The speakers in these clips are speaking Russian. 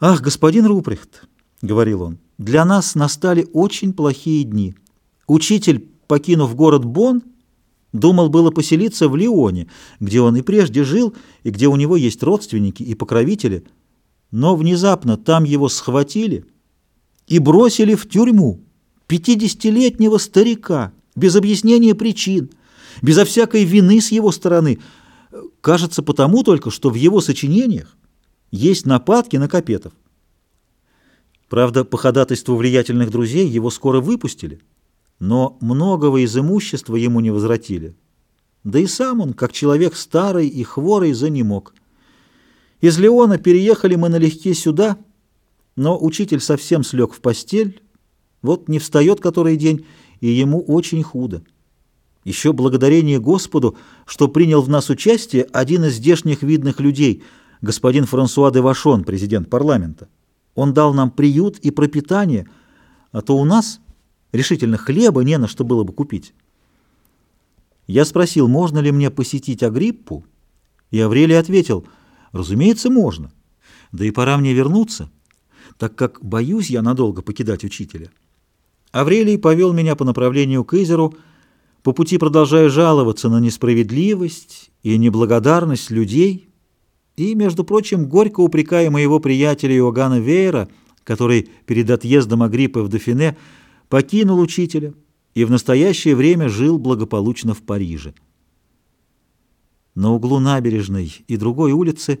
«Ах, господин Рупрехт», — говорил он, — «для нас настали очень плохие дни. Учитель, покинув город Бон, думал было поселиться в Лионе, где он и прежде жил, и где у него есть родственники и покровители, но внезапно там его схватили и бросили в тюрьму, пятидесятилетнего старика, без объяснения причин, безо всякой вины с его стороны, кажется потому только, что в его сочинениях есть нападки на Капетов. Правда, по ходатайству влиятельных друзей его скоро выпустили, но многого из имущества ему не возвратили. Да и сам он, как человек старый и хворый, занемог. Из Леона переехали мы налегке сюда, но учитель совсем слег в постель, вот не встает который день, и ему очень худо. Еще благодарение Господу, что принял в нас участие один из здешних видных людей – господин Франсуа де Вашон, президент парламента. Он дал нам приют и пропитание, а то у нас решительно хлеба не на что было бы купить. Я спросил, можно ли мне посетить Агриппу, и Аврелий ответил, разумеется, можно. Да и пора мне вернуться, так как боюсь я надолго покидать учителя. Аврелий повел меня по направлению к Изеру, по пути продолжая жаловаться на несправедливость и неблагодарность людей, и, между прочим, горько упрекая моего приятеля Иоганна Вейера, который перед отъездом Агриппы в Дофине покинул учителя и в настоящее время жил благополучно в Париже. На углу набережной и другой улицы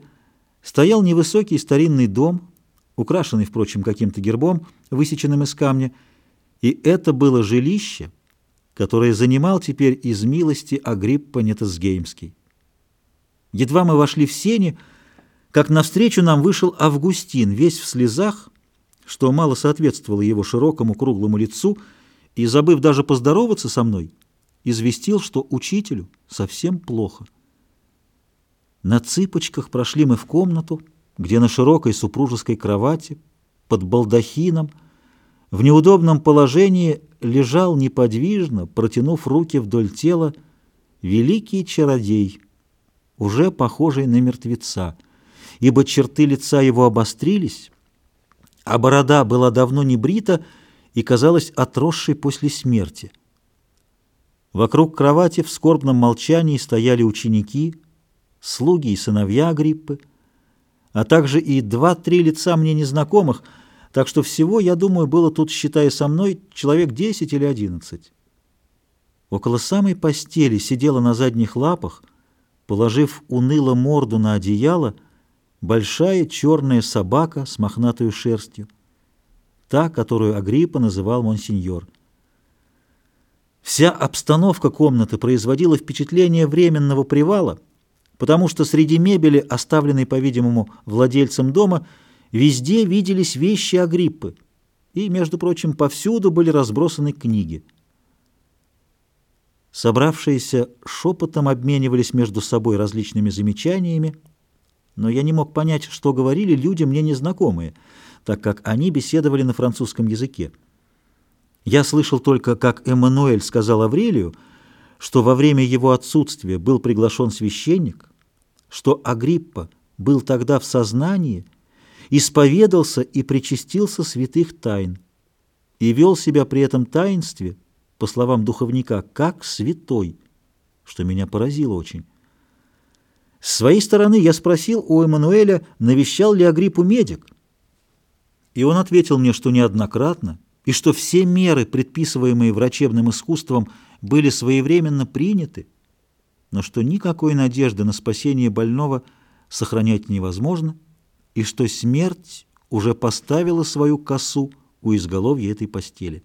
стоял невысокий старинный дом, украшенный, впрочем, каким-то гербом, высеченным из камня, и это было жилище, которое занимал теперь из милости Агриппа Нетесгеймский. Едва мы вошли в сени, как навстречу нам вышел Августин, весь в слезах, что мало соответствовало его широкому круглому лицу, и, забыв даже поздороваться со мной, известил, что учителю совсем плохо. На цыпочках прошли мы в комнату, где на широкой супружеской кровати, под балдахином, в неудобном положении лежал неподвижно, протянув руки вдоль тела, великий чародей — уже похожий на мертвеца, ибо черты лица его обострились, а борода была давно не брита и казалась отросшей после смерти. Вокруг кровати в скорбном молчании стояли ученики, слуги и сыновья Агриппы, а также и два-три лица мне незнакомых, так что всего, я думаю, было тут, считая со мной, человек десять или одиннадцать. Около самой постели сидела на задних лапах, положив уныло морду на одеяло, большая черная собака с мохнатой шерстью, та, которую Агриппа называл монсеньор. Вся обстановка комнаты производила впечатление временного привала, потому что среди мебели, оставленной, по-видимому, владельцем дома, везде виделись вещи Агриппы, и, между прочим, повсюду были разбросаны книги. Собравшиеся шепотом обменивались между собой различными замечаниями, но я не мог понять, что говорили люди мне незнакомые, так как они беседовали на французском языке. Я слышал только, как Эммануэль сказал Аврелию, что во время его отсутствия был приглашен священник, что Агриппа был тогда в сознании, исповедался и причастился святых тайн и вел себя при этом таинстве – по словам духовника, как святой, что меня поразило очень. Своей стороны я спросил у Эммануэля, навещал ли Агриппу медик. И он ответил мне, что неоднократно, и что все меры, предписываемые врачебным искусством, были своевременно приняты, но что никакой надежды на спасение больного сохранять невозможно, и что смерть уже поставила свою косу у изголовья этой постели.